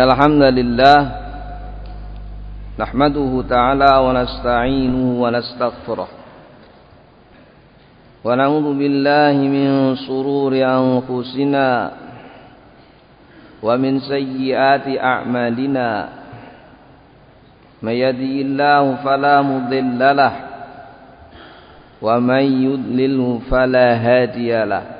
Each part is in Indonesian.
إن الحمد لله نحمده تعالى ونستعينه ونستغفره ونعوذ بالله من شرور أنفسنا ومن سيئات أعمالنا من يهدي الله فلا مضل له ومن يضلله فلا هادي له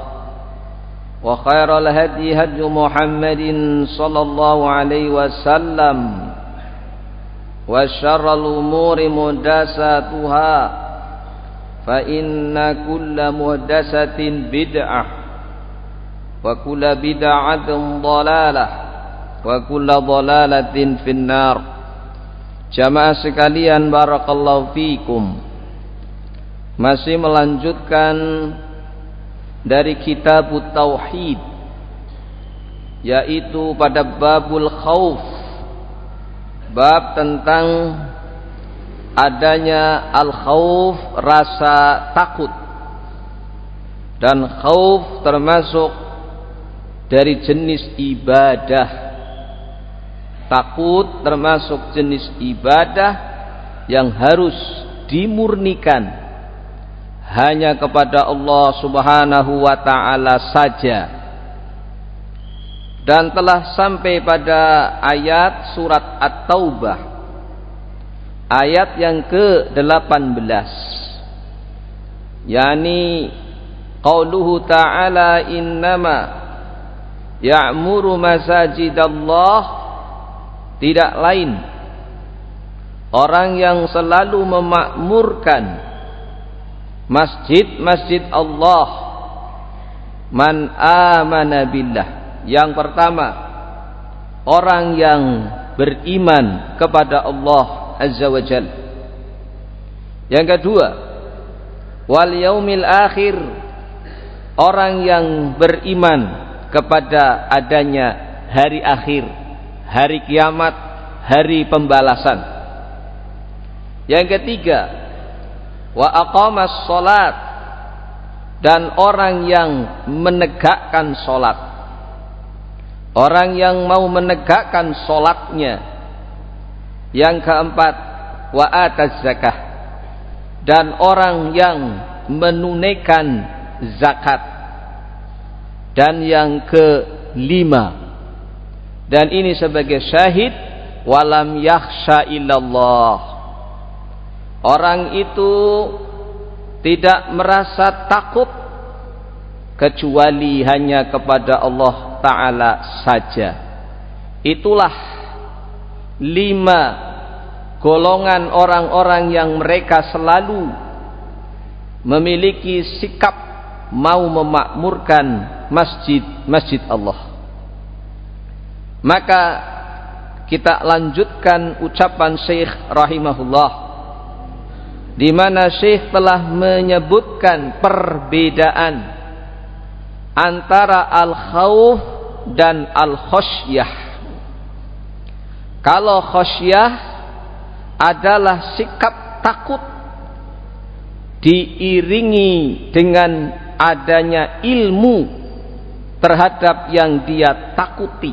وخير الهدي هدي محمد صلى الله عليه وسلم وشر الأمور مهدساتها فإن كل مهدسة بدعة وكل بدعة ضلالة وكل ضلالة في النار Jamaah sekalian barakallahu fikum Masih melanjutkan dari kitab tauhid yaitu pada babul khauf bab tentang adanya al khauf rasa takut. Dan khauf termasuk dari jenis ibadah. Takut termasuk jenis ibadah yang harus dimurnikan hanya kepada Allah Subhanahu wa taala saja. Dan telah sampai pada ayat surat At-Taubah. Ayat yang ke-18 yakni qauluhu ta'ala innama ya'muru masajidallah. Tidak lain. Orang yang selalu memakmurkan masjid-masjid Allah. Man amana billah. Yang pertama orang yang beriman kepada Allah azza wajal yang kedua wal yaumil akhir orang yang beriman kepada adanya hari akhir hari kiamat hari pembalasan. Yang ketiga wa aqamas salat dan orang yang menegakkan salat. Orang yang mau menegakkan salatnya. Yang keempat wa ataz zakah dan orang yang menunaikan zakat. Dan yang kelima dan ini sebagai syahid walam yakhsha illallah Orang itu tidak merasa takut kecuali hanya kepada Allah Ta'ala saja. Itulah lima golongan orang-orang yang mereka selalu memiliki sikap mau memakmurkan masjid-masjid Allah. Maka kita lanjutkan ucapan Syekh rahimahullah di mana Syekh telah menyebutkan perbedaan antara al-khauf dan al-khosyah. Kalau khosyah adalah sikap takut diiringi dengan adanya ilmu terhadap yang dia takuti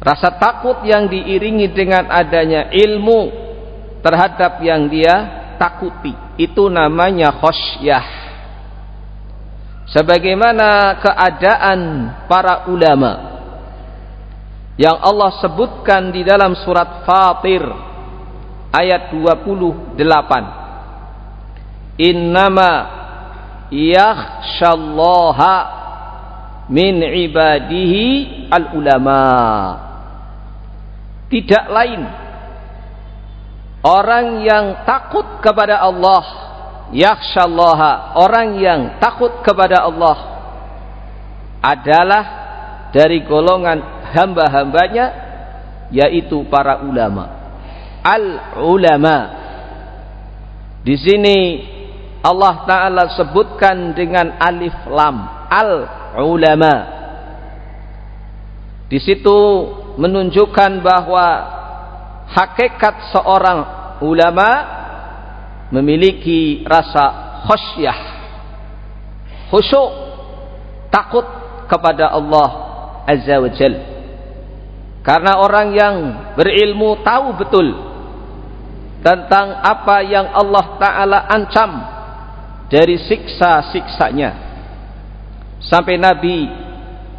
rasa takut yang diiringi dengan adanya ilmu terhadap yang dia takuti. Itu namanya khosyah sebagaimana keadaan para ulama yang Allah sebutkan di dalam surat Fatir ayat 28 innama yakhshallaha min ibadihi al ulama tidak lain orang yang takut kepada Allah yakhshallaha orang yang takut kepada Allah adalah dari golongan hamba-hambanya yaitu para ulama. Al ulama. Di sini Allah taala sebutkan dengan alif lam al ulama. Di situ menunjukkan bahwa hakikat seorang ulama memiliki rasa khasyah, khusyuk, takut kepada Allah Azza wa Jalla. Karena orang yang berilmu tahu betul tentang apa yang Allah Ta'ala ancam dari siksa-siksanya. Sampai Nabi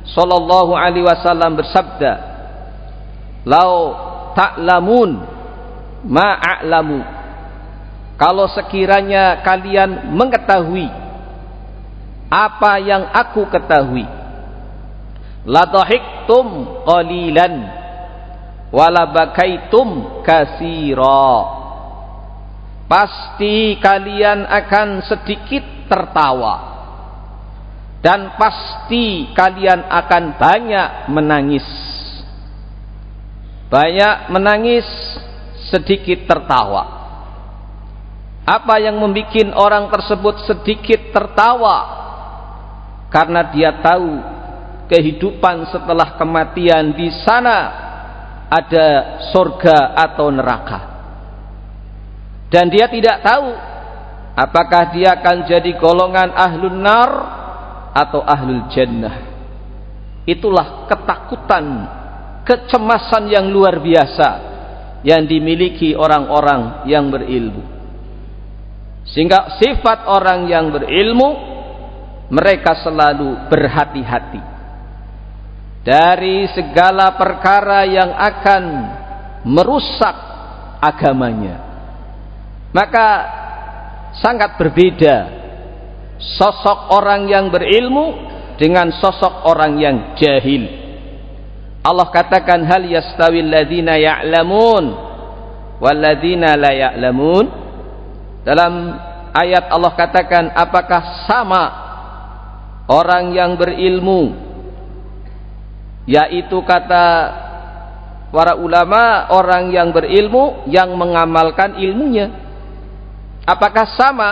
Sallallahu Alaihi Wasallam bersabda, Lau ta'lamun. Ma'a'lamu. Kalau sekiranya kalian mengetahui apa yang aku ketahui, ladhahiktum qalilan wala bakaitum kasira. Pasti kalian akan sedikit tertawa dan pasti kalian akan banyak menangis banyak menangis sedikit tertawa apa yang membuat orang tersebut sedikit tertawa karena dia tahu kehidupan setelah kematian di sana ada surga atau neraka. Dan dia tidak tahu apakah dia akan jadi golongan ahlun nar atau ahlul jannah. Itulah ketakutan, kecemasan yang luar biasa yang dimiliki orang-orang yang berilmu. Sehingga sifat orang yang berilmu mereka selalu berhati-hati dari segala perkara yang akan merusak agamanya maka sangat berbeda sosok orang yang berilmu dengan sosok orang yang jahil Allah katakan hal yastawil ladina ya'lamun wal ladina la ya'lamun? Dalam ayat Allah katakan apakah sama orang yang berilmu? Yaitu kata para ulama orang yang berilmu yang mengamalkan ilmunya. Apakah sama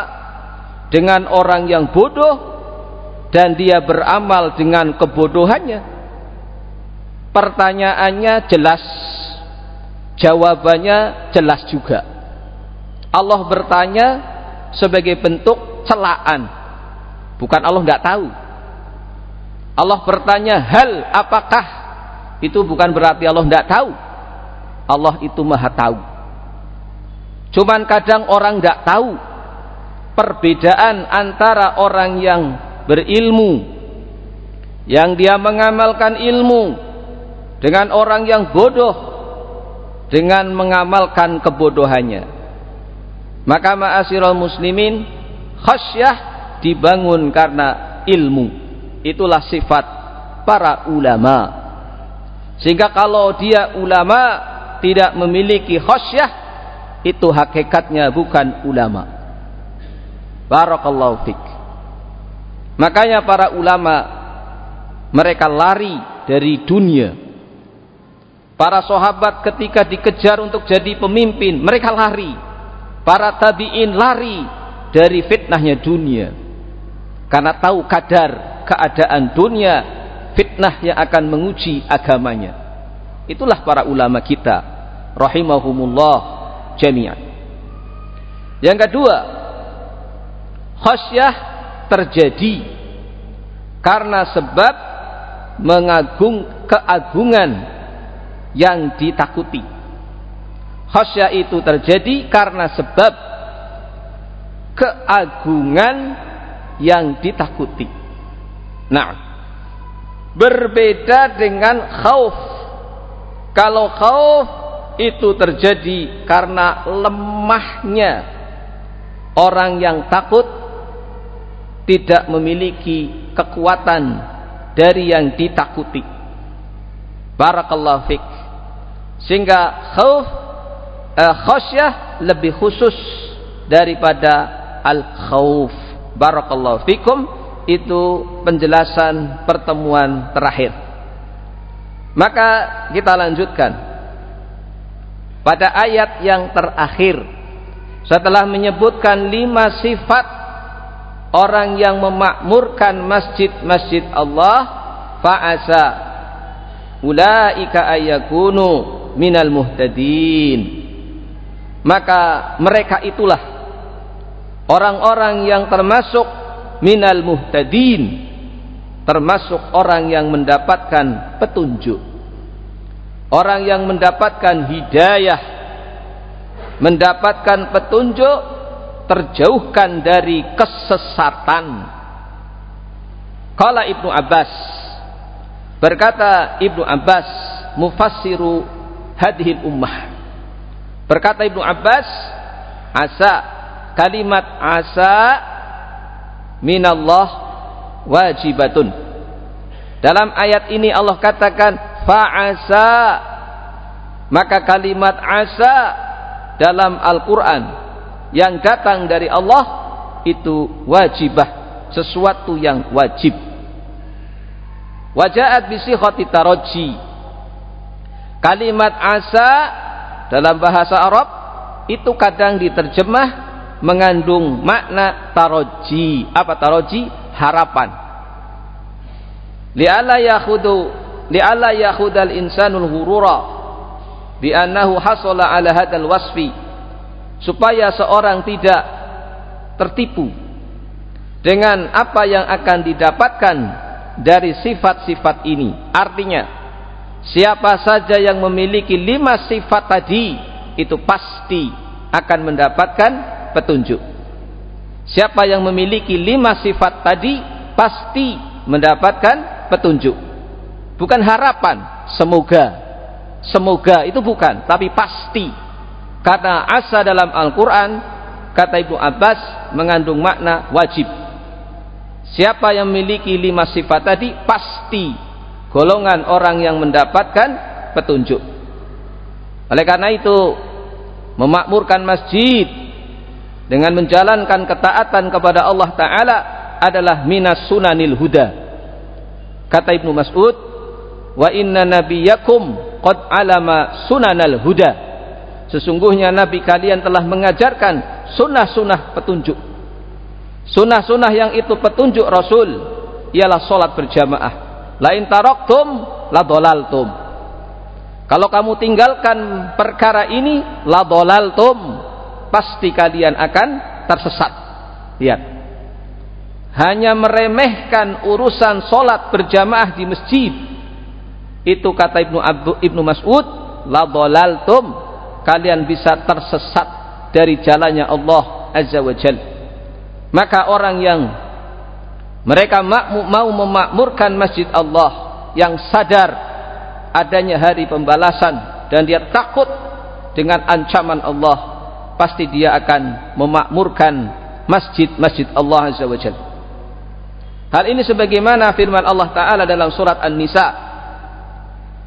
dengan orang yang bodoh dan dia beramal dengan kebodohannya pertanyaannya jelas. Jawabannya jelas juga. Allah bertanya sebagai bentuk celaan. Bukan Allah tidak tahu. Allah bertanya hal apakah? Itu bukan berarti Allah tidak tahu. Allah itu maha tahu. Cuman kadang orang tidak tahu perbedaan antara orang yang berilmu yang dia mengamalkan ilmu dengan orang yang bodoh dengan mengamalkan kebodohannya. Maka ma'asyiral muslimin khasyah dibangun karena ilmu. Itulah sifat para ulama. Sehingga kalau dia ulama tidak memiliki khasyah itu hakikatnya bukan ulama. Barakallahu fik. Makanya para ulama mereka lari dari dunia para sahabat ketika dikejar untuk jadi pemimpin mereka lari. Para tabi'in lari dari fitnahnya dunia. Karena tahu kadar keadaan dunia fitnah yang akan menguji agamanya. Itulah para ulama kita rahimahumullah jami'an. Yang kedua Khosyah terjadi karena sebab mengagung keagungan yang ditakuti. Khosyah itu terjadi karena sebab keagungan yang ditakuti. Nah, berbeda dengan khauf. Kalau khauf itu terjadi karena lemahnya orang yang takut tidak memiliki kekuatan dari yang ditakuti. Barakallahu fik. Sehingga khauf eh, khasyah lebih khusus daripada al-khauf. Barakallahu fikum itu penjelasan pertemuan terakhir. Maka kita lanjutkan pada ayat yang terakhir setelah menyebutkan lima sifat orang yang memakmurkan masjid-masjid Allah fa'asa ulaika ayakunu minal muhtadin maka mereka itulah orang-orang yang termasuk minal muhtadin termasuk orang yang mendapatkan petunjuk orang yang mendapatkan hidayah mendapatkan petunjuk terjauhkan dari kesesatan. Kala Ibnu Abbas berkata Ibnu Abbas mufassiru hadhil ummah. Berkata Ibnu Abbas, asa kalimat asa minallah wajibatun. Dalam ayat ini Allah katakan fa'asa maka kalimat asa dalam Al-Qur'an yang datang dari Allah itu wajibah sesuatu yang wajib wajahat bisikhati taraji kalimat asa dalam bahasa Arab itu kadang diterjemah mengandung makna taroji. Apa taroji? Harapan. Li'alla yakhudu li'alla yakhudal insanul hurura bi annahu hasala ala hadal wasfi. Supaya seorang tidak tertipu dengan apa yang akan didapatkan dari sifat-sifat ini. Artinya, siapa saja yang memiliki lima sifat tadi itu pasti akan mendapatkan petunjuk. Siapa yang memiliki lima sifat tadi pasti mendapatkan petunjuk. Bukan harapan, semoga. Semoga itu bukan, tapi pasti Kata asa dalam Al-Quran, kata Ibu Abbas, mengandung makna wajib. Siapa yang memiliki lima sifat tadi, pasti golongan orang yang mendapatkan petunjuk. Oleh karena itu, memakmurkan masjid dengan menjalankan ketaatan kepada Allah Ta'ala adalah minas sunanil huda. Kata Ibnu Mas'ud, wa inna nabiyakum qad alama sunanal huda Sesungguhnya Nabi kalian telah mengajarkan sunnah-sunnah petunjuk. Sunnah-sunnah yang itu petunjuk Rasul ialah solat berjamaah. Lain taroktum la dolaltum. Kalau kamu tinggalkan perkara ini la dolaltum, pasti kalian akan tersesat. Lihat. Hanya meremehkan urusan solat berjamaah di masjid. Itu kata Ibnu Abdu, Ibnu Mas'ud, la dolaltum kalian bisa tersesat dari jalannya Allah Azza wa Jal. Maka orang yang mereka mau memakmurkan masjid Allah yang sadar adanya hari pembalasan dan dia takut dengan ancaman Allah, pasti dia akan memakmurkan masjid-masjid Allah Azza wa Jal. Hal ini sebagaimana firman Allah Ta'ala dalam surat An-Nisa,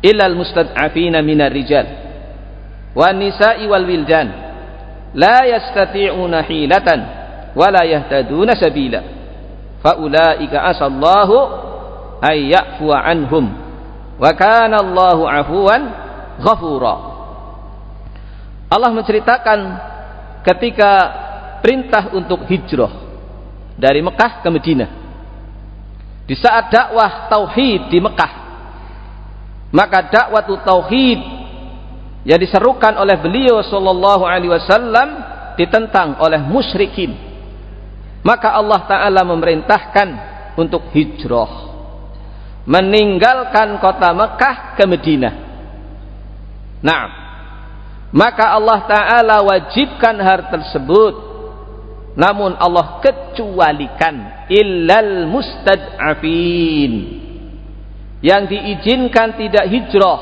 "Illal mustad'afina minar rijal." wan nisa'i wal wildan la yastati'una hilatan wa la yahtaduna sabila fa ulaika asallahu ay ya'fu anhum wa kana Allahu afuwan ghafura. Allah menceritakan ketika perintah untuk hijrah dari Mekah ke Madinah. Di saat dakwah tauhid di Mekah maka dakwah tauhid yang diserukan oleh beliau sallallahu alaihi wasallam ditentang oleh musyrikin maka Allah taala memerintahkan untuk hijrah meninggalkan kota Mekah ke Madinah. Nah, maka Allah Ta'ala wajibkan hal tersebut. Namun Allah kecualikan illal mustad'afin. Yang diizinkan tidak hijrah.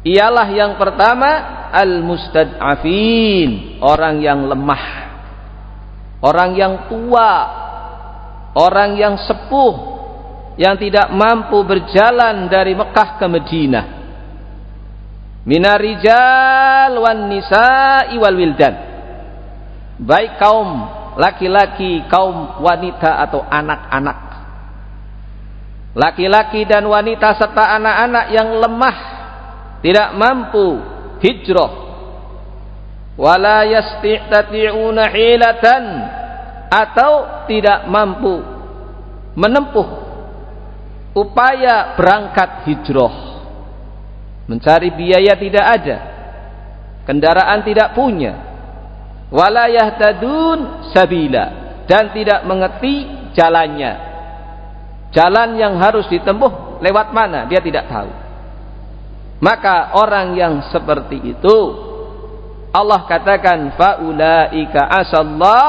Ialah yang pertama al-mustad'afin, orang yang lemah. Orang yang tua, orang yang sepuh, yang tidak mampu berjalan dari Mekah ke Madinah minarijal wan nisa'i wal wildan. Baik kaum laki-laki kaum wanita atau anak-anak. Laki-laki dan wanita serta anak-anak yang lemah tidak mampu hijrah wala yastati'una hilatan. Atau tidak mampu menempuh upaya berangkat hijrah. Mencari biaya tidak ada. Kendaraan tidak punya. Walayah tadun sabila. Dan tidak mengerti jalannya. Jalan yang harus ditempuh lewat mana? Dia tidak tahu. Maka orang yang seperti itu Allah katakan faulaika asallah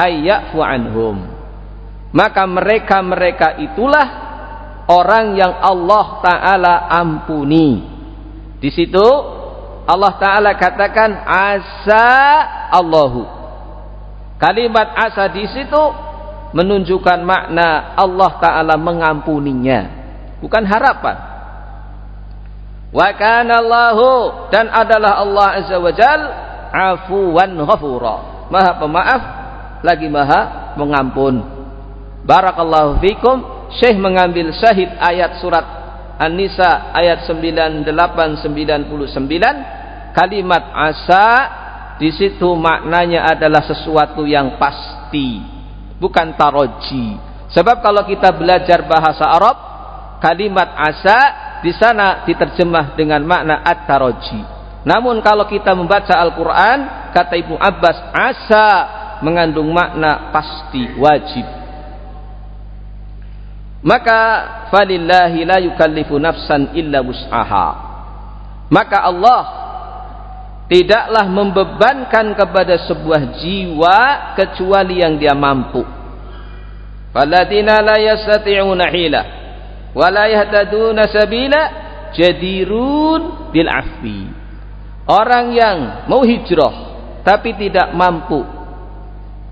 ayyafu anhum maka mereka-mereka itulah orang yang Allah taala ampuni. Di situ Allah taala katakan asa Allahu. Kalimat asa di situ menunjukkan makna Allah taala mengampuninya, bukan harapan. Wa kana Allahu dan adalah Allah azza wajal afuwan ghafura. Maha pemaaf lagi maha mengampun. Barakallahu fikum Syekh mengambil syahid ayat surat An-Nisa ayat 9899 kalimat asa di situ maknanya adalah sesuatu yang pasti bukan taroji sebab kalau kita belajar bahasa Arab kalimat asa di sana diterjemah dengan makna at-taroji. Namun kalau kita membaca Al-Quran kata Ibnu Abbas asa mengandung makna pasti wajib. Maka falillahi la yukallifu nafsan illa wus'aha. Maka Allah tidaklah membebankan kepada sebuah jiwa kecuali yang dia mampu. Faladina la yastati'una hila wa la yahtaduna sabila jadirun bil afwi. Orang yang mau hijrah tapi tidak mampu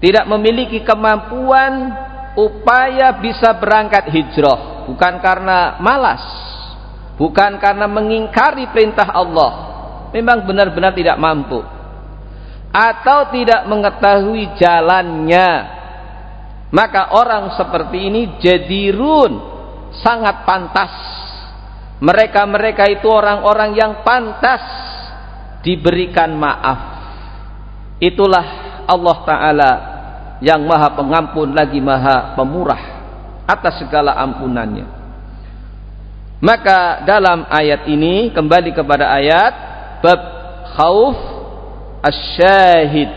tidak memiliki kemampuan upaya bisa berangkat hijrah bukan karena malas bukan karena mengingkari perintah Allah memang benar-benar tidak mampu atau tidak mengetahui jalannya maka orang seperti ini jadirun sangat pantas. Mereka-mereka itu orang-orang yang pantas diberikan maaf. Itulah Allah Ta'ala yang maha pengampun lagi maha pemurah atas segala ampunannya. Maka dalam ayat ini kembali kepada ayat bab khauf asyahid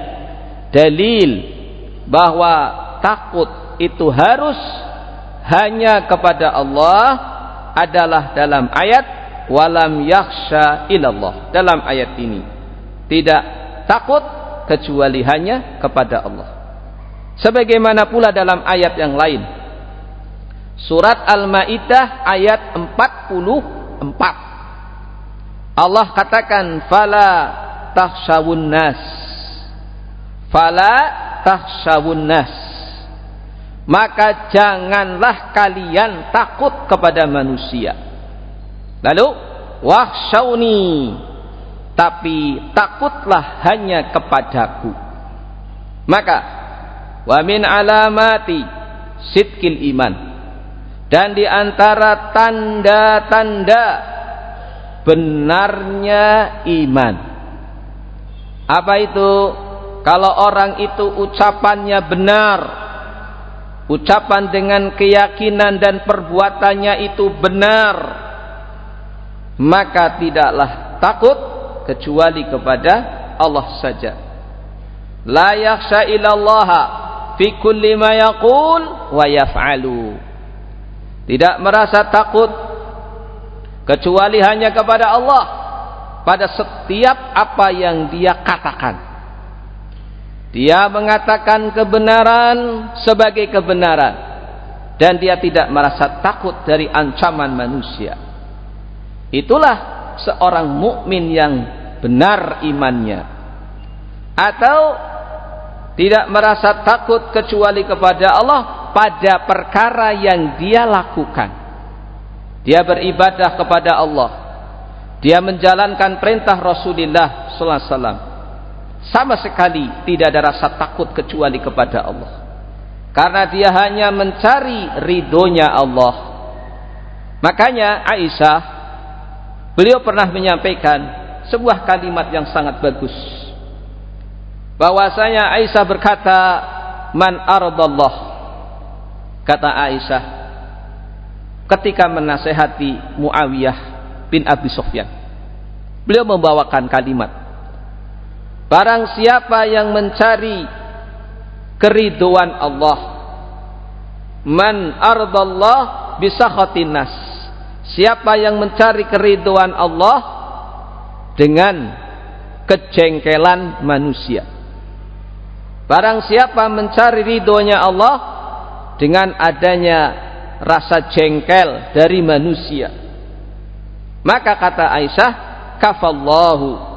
dalil bahwa takut itu harus hanya kepada Allah adalah dalam ayat walam yakhsha ilallah dalam ayat ini tidak takut kecuali hanya kepada Allah Sebagaimana pula dalam ayat yang lain. Surat Al-Maidah ayat 44. Allah katakan fala takhshawun nas. Fala takhshawun nas. Maka janganlah kalian takut kepada manusia. Lalu wakhshawni tapi takutlah hanya kepadaku. Maka wa min alamati sitkil iman dan di antara tanda-tanda benarnya iman apa itu kalau orang itu ucapannya benar ucapan dengan keyakinan dan perbuatannya itu benar. Maka tidaklah takut kecuali kepada Allah saja. La yakhsha ilallaha fi kulli ma yaqul wa yaf'alu. Tidak merasa takut kecuali hanya kepada Allah pada setiap apa yang dia katakan dia mengatakan kebenaran sebagai kebenaran. Dan dia tidak merasa takut dari ancaman manusia. Itulah seorang mukmin yang benar imannya. Atau tidak merasa takut kecuali kepada Allah pada perkara yang dia lakukan. Dia beribadah kepada Allah. Dia menjalankan perintah Rasulullah sallallahu alaihi wasallam sama sekali tidak ada rasa takut kecuali kepada Allah. Karena dia hanya mencari ridhonya Allah. Makanya Aisyah beliau pernah menyampaikan sebuah kalimat yang sangat bagus. Bahwasanya Aisyah berkata man ardallah kata Aisyah ketika menasehati Muawiyah bin Abi Sufyan. Beliau membawakan kalimat barang siapa yang mencari keriduan Allah man ardallah bisakhatin nas siapa yang mencari keriduan Allah dengan kejengkelan manusia Barang siapa mencari ridhonya Allah dengan adanya rasa jengkel dari manusia. Maka kata Aisyah, kafallahu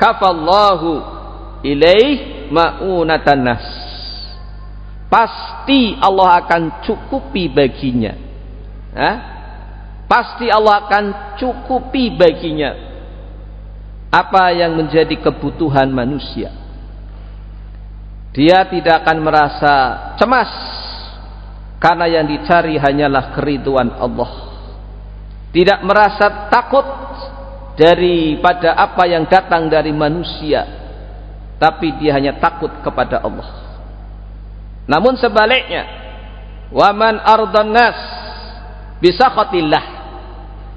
kafallahu ilaih ma'unatan nas. Pasti Allah akan cukupi baginya. Pasti Allah akan cukupi baginya. Apa yang menjadi kebutuhan manusia. Dia tidak akan merasa cemas. Karena yang dicari hanyalah keriduan Allah. Tidak merasa takut daripada apa yang datang dari manusia tapi dia hanya takut kepada Allah namun sebaliknya waman ardan nas bisakhatillah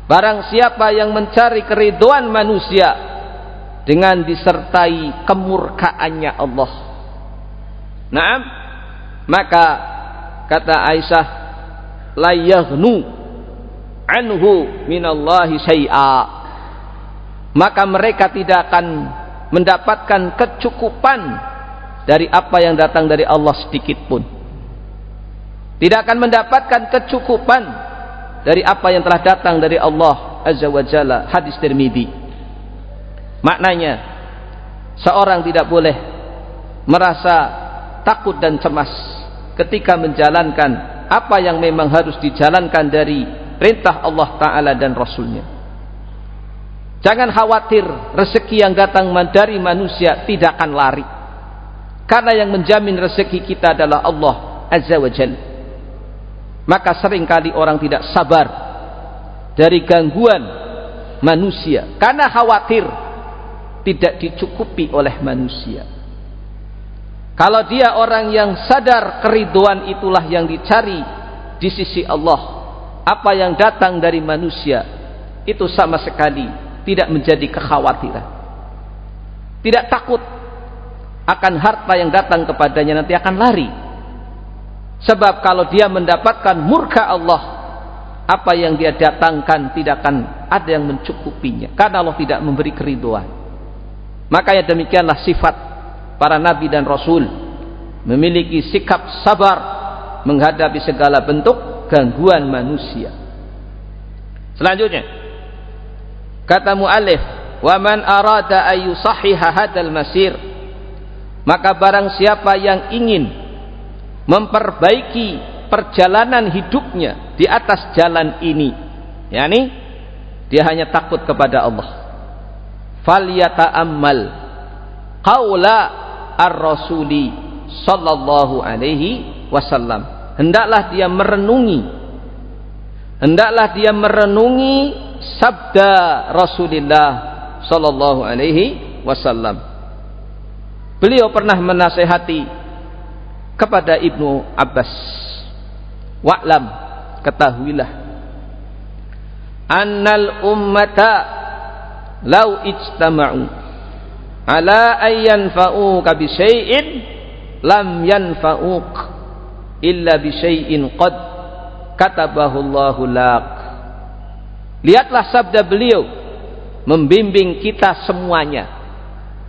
barang siapa yang mencari keriduan manusia dengan disertai kemurkaannya Allah Naam. Maka kata Aisyah la yaghnu anhu minallahi syai'a. Maka mereka tidak akan mendapatkan kecukupan dari apa yang datang dari Allah sedikit pun. Tidak akan mendapatkan kecukupan dari apa yang telah datang dari Allah Azza wa Jalla. Hadis Tirmidzi. Maknanya seorang tidak boleh merasa takut dan cemas ketika menjalankan apa yang memang harus dijalankan dari perintah Allah Ta'ala dan Rasulnya jangan khawatir rezeki yang datang dari manusia tidak akan lari. Karena yang menjamin rezeki kita adalah Allah Azza wa Jal. Maka sering kali orang tidak sabar dari gangguan manusia. Karena khawatir tidak dicukupi oleh manusia. Kalau dia orang yang sadar keriduan itulah yang dicari di sisi Allah. Apa yang datang dari manusia itu sama sekali tidak menjadi kekhawatiran. Tidak takut akan harta yang datang kepadanya nanti akan lari. Sebab kalau dia mendapatkan murka Allah, apa yang dia datangkan tidak akan ada yang mencukupinya. Karena Allah tidak memberi keriduan. Makanya demikianlah sifat para nabi dan rasul memiliki sikap sabar menghadapi segala bentuk gangguan manusia. Selanjutnya kata muallif wa man arada ayu sahiha hadal masir. Maka barang siapa yang ingin memperbaiki perjalanan hidupnya di atas jalan ini yakni dia hanya takut kepada Allah. Falyata'ammal qaula ar-rasuli sallallahu alaihi wasallam. Hendaklah dia merenungi. Hendaklah dia merenungi sabda Rasulullah sallallahu alaihi wasallam. Beliau pernah menasehati kepada Ibnu Abbas. Wa'lam ketahuilah. Annal ummata lau ijtama'u ala ayyan fa'uka bi syai'in lam yanfa'uk illa bi syai'in qad katabahu Allahu lak lihatlah sabda beliau membimbing kita semuanya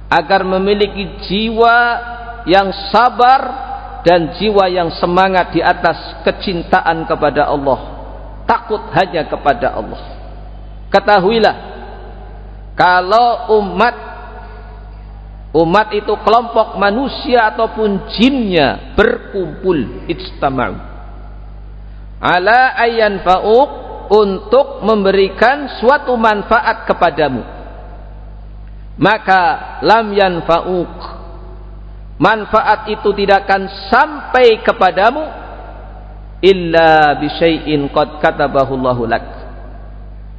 agar memiliki jiwa yang sabar dan jiwa yang semangat di atas kecintaan kepada Allah takut hanya kepada Allah. Ketahuilah kalau umat umat itu kelompok manusia ataupun jinnya berkumpul ijtama'u. Ala ayyan fa'uq untuk memberikan suatu manfaat kepadamu. Maka lam yanfa'uq manfaat itu tidak akan sampai kepadamu illa bisyai'in qad katabahu Allahu lak.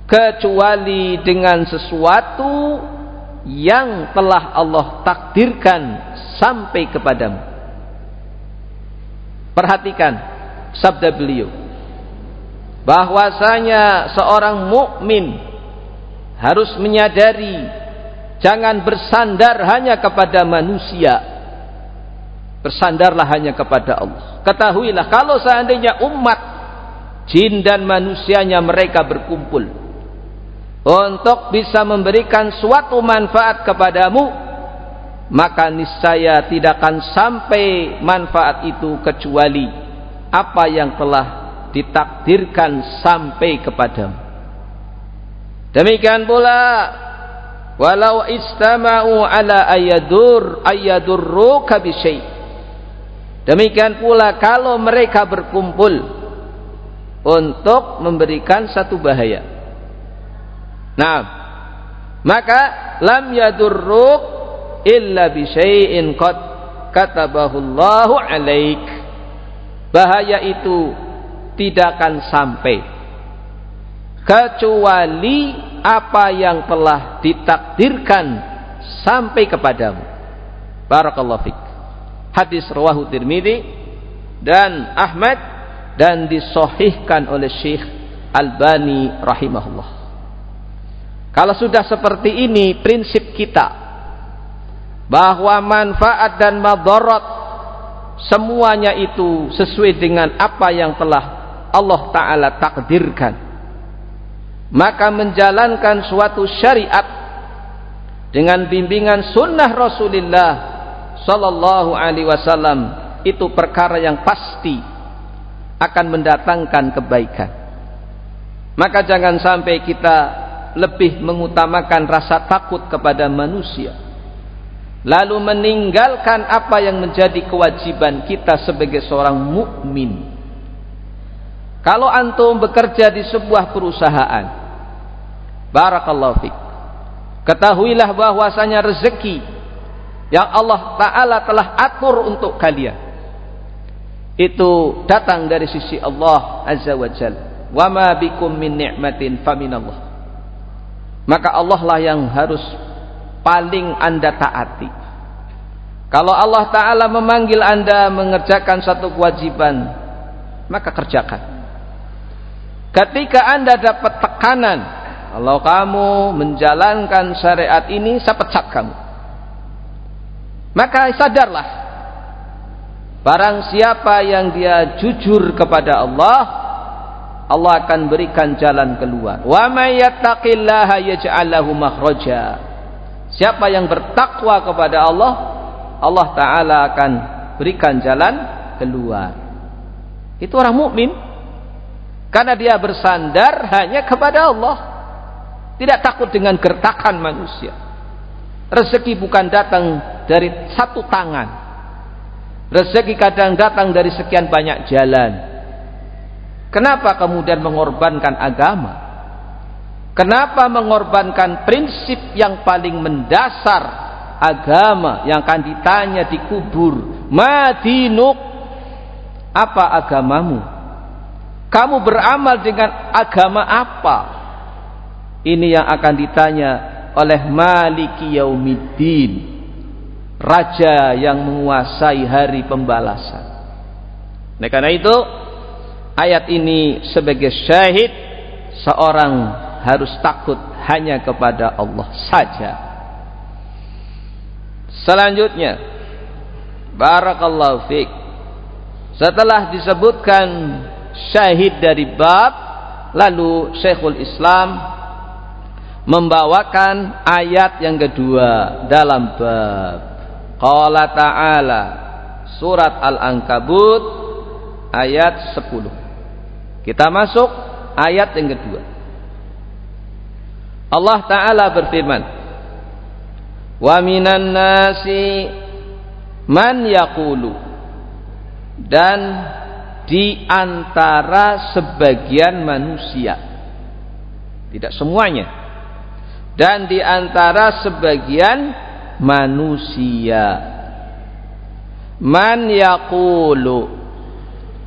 Kecuali dengan sesuatu yang telah Allah takdirkan sampai kepadamu. Perhatikan sabda beliau bahwasanya seorang mukmin harus menyadari jangan bersandar hanya kepada manusia. Bersandarlah hanya kepada Allah. Ketahuilah kalau seandainya umat jin dan manusianya mereka berkumpul untuk bisa memberikan suatu manfaat kepadamu maka niscaya tidak akan sampai manfaat itu kecuali apa yang telah ditakdirkan sampai kepadamu. Demikian pula walau istama'u ala ayadur ayadurruka bisyai. Demikian pula kalau mereka berkumpul untuk memberikan satu bahaya. Nah, maka lam yadurruk illa bi syai'in qad katabahu Allahu alaik. Bahaya itu tidak akan sampai kecuali apa yang telah ditakdirkan sampai kepadamu. Barakallahu fik. Hadis rawahu Tirmidzi dan Ahmad dan disohihkan oleh Syekh Albani rahimahullah. Kalau sudah seperti ini prinsip kita bahwa manfaat dan madarat semuanya itu sesuai dengan apa yang telah Allah taala takdirkan. Maka menjalankan suatu syariat dengan bimbingan sunnah Rasulullah sallallahu alaihi wasallam itu perkara yang pasti akan mendatangkan kebaikan. Maka jangan sampai kita lebih mengutamakan rasa takut kepada manusia lalu meninggalkan apa yang menjadi kewajiban kita sebagai seorang mukmin kalau antum bekerja di sebuah perusahaan barakallahu fik. Ketahuilah bahwasanya rezeki yang Allah taala telah atur untuk kalian itu datang dari sisi Allah azza wajalla wa ma bikum min ni'matin faminallah maka Allah lah yang harus paling anda taati. Kalau Allah Ta'ala memanggil anda mengerjakan satu kewajiban maka kerjakan ketika anda dapat tekanan kalau kamu menjalankan syariat ini saya pecat kamu maka sadarlah barang siapa yang dia jujur kepada Allah Allah akan berikan jalan keluar. Wa may yattaqillaha yaj'al lahu makhraja. Siapa yang bertakwa kepada Allah, Allah taala akan berikan jalan keluar. Itu orang mukmin. Karena dia bersandar hanya kepada Allah. Tidak takut dengan gertakan manusia. Rezeki bukan datang dari satu tangan. Rezeki kadang datang dari sekian banyak jalan. Kenapa kemudian mengorbankan agama? Kenapa mengorbankan prinsip yang paling mendasar agama yang akan ditanya di kubur? Madinuk, apa agamamu? Kamu beramal dengan agama apa? Ini yang akan ditanya oleh Maliki Yaumiddin, raja yang menguasai hari pembalasan. Nah, karena itu ayat ini sebagai syahid seorang harus takut hanya kepada Allah saja selanjutnya Barakallahu fiik. Setelah disebutkan syahid dari bab, lalu Syekhul Islam membawakan ayat yang kedua dalam bab. Qala ta'ala surat Al-Ankabut ayat 10. Kita masuk ayat yang kedua. Allah Ta'ala berfirman. Wa minan nasi man yaqulu dan di antara sebagian manusia. Tidak semuanya. Dan di antara sebagian manusia. Man yaqulu.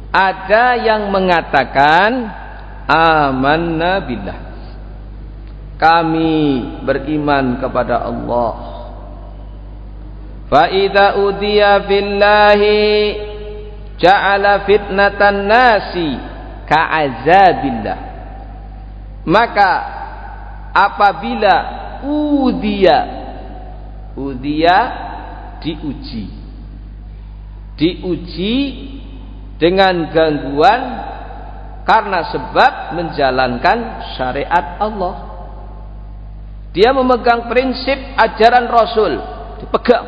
Ada yang mengatakan amanna billah. Kami beriman kepada Allah. Fa'idha udiya billahi ja'ala fitnatan nasi ka'azabillah. Maka apabila udia udia diuji. Diuji dengan gangguan karena sebab menjalankan syariat Allah. Dia memegang prinsip ajaran Rasul dipegang.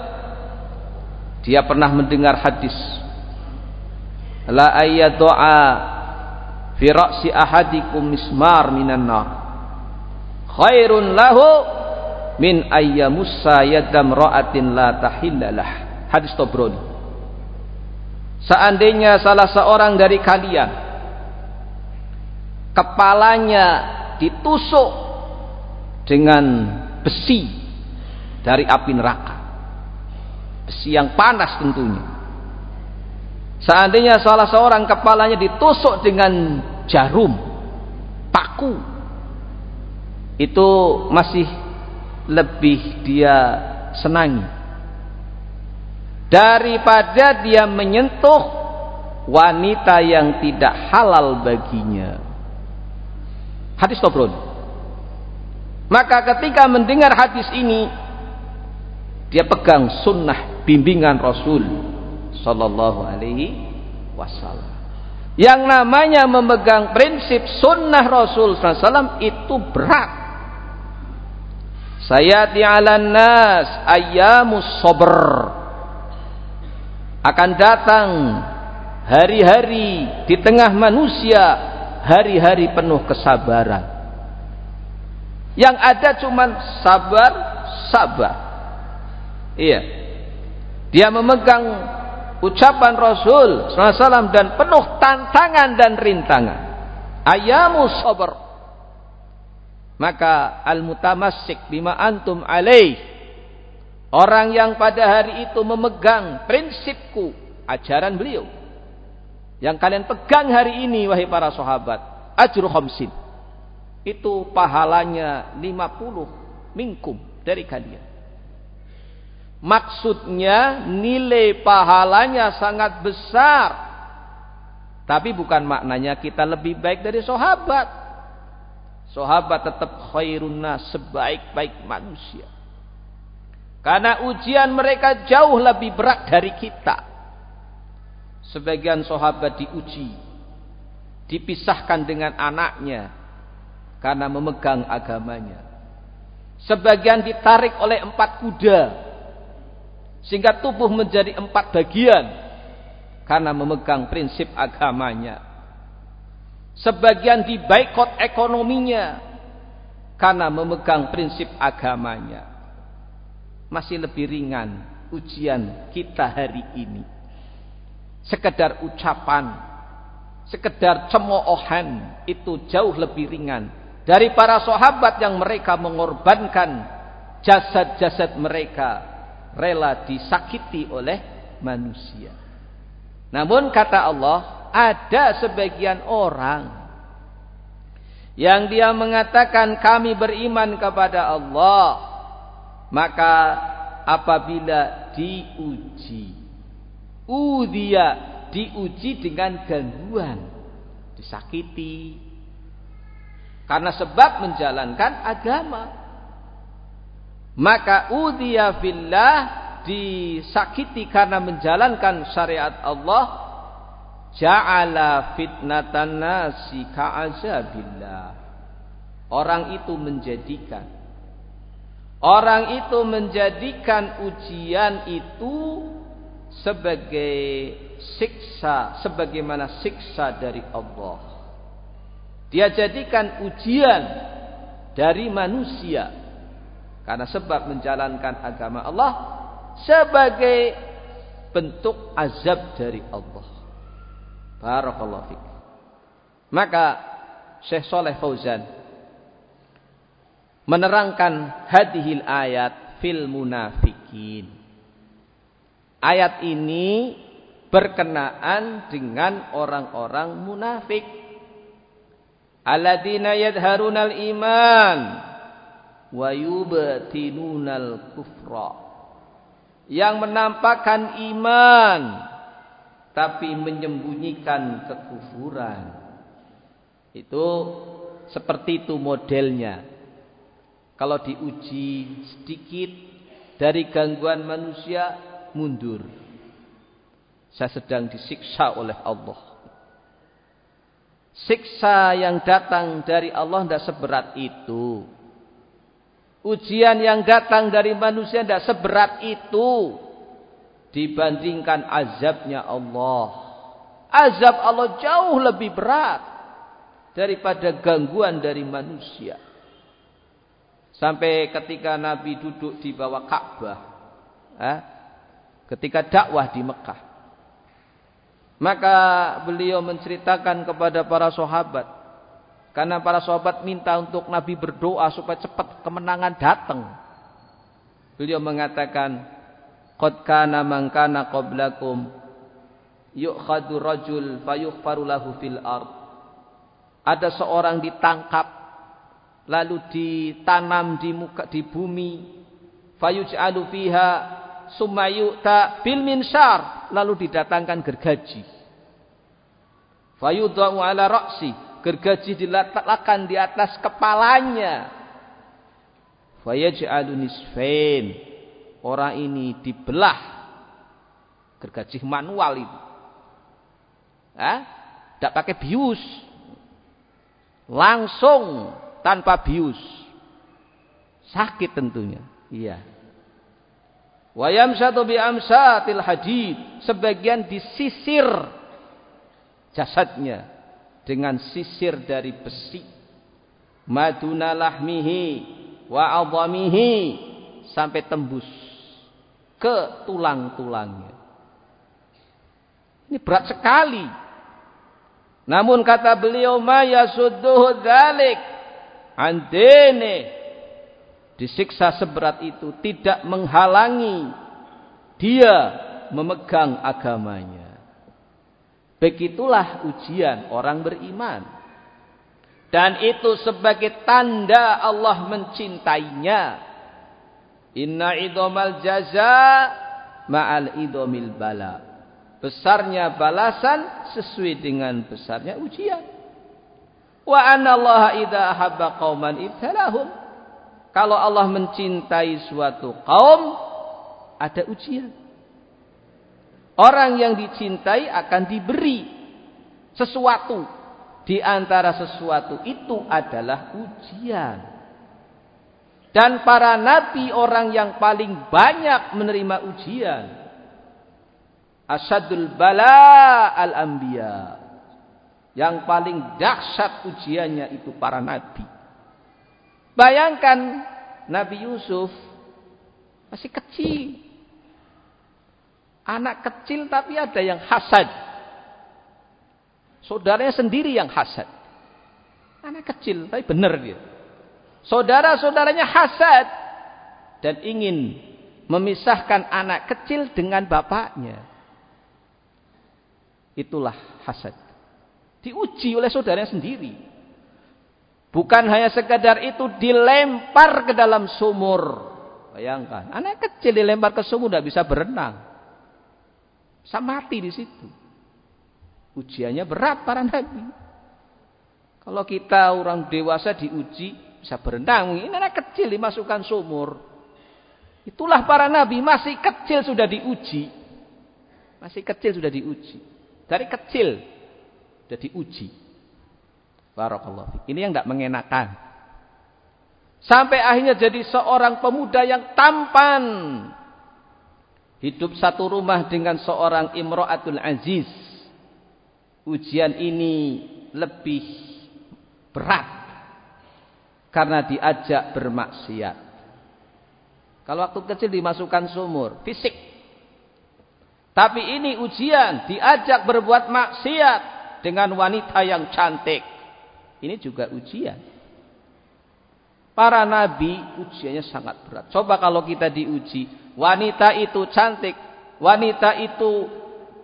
Dia pernah mendengar hadis la doa fi ra'si ahadikum mismar minan nar. Khairun lahu min ayyamussa yadam ra'atin la tahillalah hadis Tobroni. Seandainya salah seorang dari kalian kepalanya ditusuk dengan besi dari api neraka besi yang panas tentunya seandainya salah seorang kepalanya ditusuk dengan jarum paku itu masih lebih dia senangi. Daripada dia menyentuh wanita yang tidak halal baginya. Hadis Tobroni maka ketika mendengar hadis ini dia pegang sunnah bimbingan Rasul sallallahu alaihi wasallam. Yang namanya memegang prinsip sunnah Rasul SAW itu berat. Saya ti'alan nas ayyamus sabr. Akan datang hari-hari di tengah manusia, hari-hari penuh kesabaran. Yang ada cuman sabar, sabar. Iya. Dia memegang ucapan Rasul SAW dan penuh tantangan dan rintangan. Ayamu sabar. Maka al-mutamassik bima antum alaih. Orang yang pada hari itu memegang prinsipku, ajaran beliau. Yang kalian pegang hari ini wahai para sahabat, ajru khamsin. Itu pahalanya 50 minkum dari kalian. Maksudnya nilai pahalanya sangat besar. Tapi bukan maknanya kita lebih baik dari sahabat. Sahabat tetap khairun sebaik-baik manusia. Karena ujian mereka jauh lebih berat dari kita. Sebagian sahabat diuji. Dipisahkan dengan anaknya. Karena memegang agamanya. Sebagian ditarik oleh empat kuda sehingga tubuh menjadi empat bagian karena memegang prinsip agamanya. Sebagian dibaikot ekonominya karena memegang prinsip agamanya. Masih lebih ringan ujian kita hari ini. Sekedar ucapan, sekedar cemoohan itu jauh lebih ringan dari para sahabat yang mereka mengorbankan jasad-jasad mereka rela disakiti oleh manusia. Namun kata Allah, ada sebagian orang yang dia mengatakan kami beriman kepada Allah, maka apabila diuji, udia diuji dengan gangguan, disakiti, karena sebab menjalankan agama maka udhiya fillah disakiti karena menjalankan syariat Allah ja'ala fitnatan nasi ka'azabillah. Orang itu menjadikan. Orang itu menjadikan ujian itu sebagai siksa sebagaimana siksa dari Allah. Dia jadikan ujian dari manusia karena sebab menjalankan agama Allah sebagai bentuk azab dari Allah. Barakallahu fiik. Maka Syekh Saleh Fauzan menerangkan hadhil ayat fil munafikin. Ayat ini berkenaan dengan orang-orang munafik. Alladzina yadharunal iman wa yubtinunal kufra. Yang menampakkan iman tapi menyembunyikan kekufuran. Itu seperti itu modelnya. Kalau diuji sedikit dari gangguan manusia mundur. Saya sedang disiksa oleh Allah. Siksa yang datang dari Allah tidak seberat itu Ujian yang datang dari manusia tidak seberat itu dibandingkan azabnya Allah. Azab Allah jauh lebih berat daripada gangguan dari manusia. Sampai ketika Nabi duduk di bawah Ka'bah, eh, ketika dakwah di Mekah, maka beliau menceritakan kepada para sahabat karena para sahabat minta untuk Nabi berdoa supaya cepat kemenangan datang. Beliau mengatakan, "Qad kana man kana qablakum yu'khadu rajul fayughfaru lahu fil ard." Ada seorang ditangkap lalu ditanam di muka di bumi fayuj'alu fiha summa yu'ta bil minsar lalu didatangkan gergaji. Fayudha'u ala ra'si gergaji diletakkan di atas kepalanya. Fayaj'alu. Orang ini dibelah. Gergaji manual itu. Hah? Tidak pakai bius. Langsung tanpa bius. Sakit tentunya. Iya. Wayam satu bi amsatil hadid. Sebagian disisir jasadnya dengan sisir dari besi. Maduna lahmihi wa adhamihi sampai tembus ke tulang-tulangnya. Ini berat sekali. Namun kata beliau ma yasudduhu dzalik. Andene disiksa seberat itu tidak menghalangi dia memegang agamanya Begitulah ujian orang beriman. Dan itu sebagai tanda Allah mencintainya. Inna idomal jaza ma'al idomil bala. Besarnya balasan sesuai dengan besarnya ujian. Wa anna Allah idha ahabba qawman ibtalahum. Kalau Allah mencintai suatu kaum, ada ujian. Orang yang dicintai akan diberi sesuatu. Di antara sesuatu itu adalah ujian. Dan para nabi orang yang paling banyak menerima ujian. Asadul bala al-anbiya. Yang paling dahsyat ujiannya itu para nabi. Bayangkan Nabi Yusuf masih kecil. Anak kecil tapi ada yang hasad. Saudaranya sendiri yang hasad. Anak kecil tapi benar dia. Saudara-saudaranya hasad. Dan ingin memisahkan anak kecil dengan bapaknya. Itulah hasad. Diuji oleh saudaranya sendiri. Bukan hanya sekadar itu dilempar ke dalam sumur. Bayangkan, anak kecil dilempar ke sumur tidak bisa berenang. Bisa mati di situ. Ujiannya berat para nabi. Kalau kita orang dewasa diuji bisa berenang, ini anak kecil dimasukkan sumur. Itulah para nabi masih kecil sudah diuji. Masih kecil sudah diuji. Dari kecil sudah diuji. Barakallahu Ini yang tidak mengenakan. Sampai akhirnya jadi seorang pemuda yang tampan. Hidup satu rumah dengan seorang Imro'atul Aziz. Ujian ini lebih berat. Karena diajak bermaksiat. Kalau waktu kecil dimasukkan sumur. Fisik. Tapi ini ujian. Diajak berbuat maksiat. Dengan wanita yang cantik. Ini juga ujian. Para nabi ujiannya sangat berat. Coba kalau kita diuji wanita itu cantik, wanita itu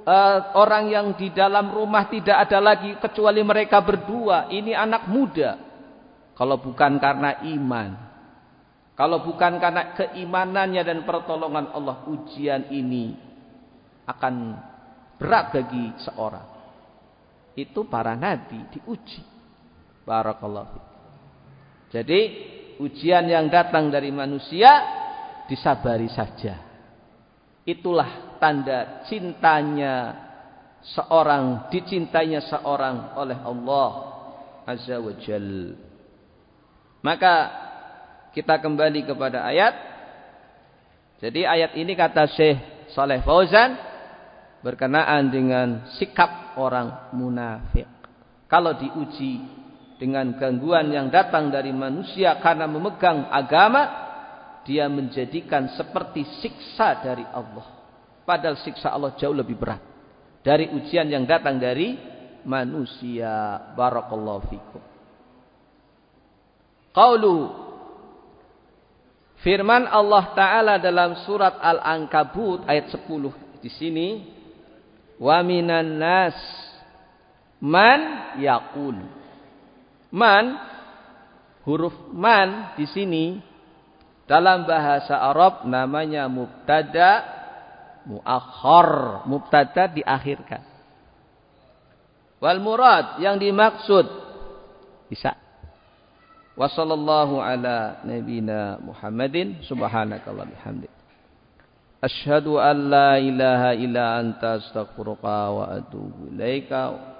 uh, orang yang di dalam rumah tidak ada lagi kecuali mereka berdua. Ini anak muda. Kalau bukan karena iman, kalau bukan karena keimanannya dan pertolongan Allah, ujian ini akan berat bagi seorang. Itu para nabi diuji. Barakallahu. Jadi ujian yang datang dari manusia disabari saja. Itulah tanda cintanya seorang, dicintainya seorang oleh Allah Azza wa Jal. Maka kita kembali kepada ayat. Jadi ayat ini kata Syekh Saleh Fauzan berkenaan dengan sikap orang munafik. Kalau diuji dengan gangguan yang datang dari manusia karena memegang agama, dia menjadikan seperti siksa dari Allah. Padahal siksa Allah jauh lebih berat. Dari ujian yang datang dari manusia. Barakallahu fikum. Qawlu. Firman Allah Ta'ala dalam surat Al-Ankabut ayat 10 di sini. Wa minan nas man yakul. Man huruf man di sini dalam bahasa Arab namanya mubtada muakhar. Mubtada diakhirkan. Wal murad yang dimaksud bisa. Wassallallahu ala nabina Muhammadin subhanakallah bihamdik. Ashhadu an la ilaha illa anta astaghfiruka wa atubu ilaika.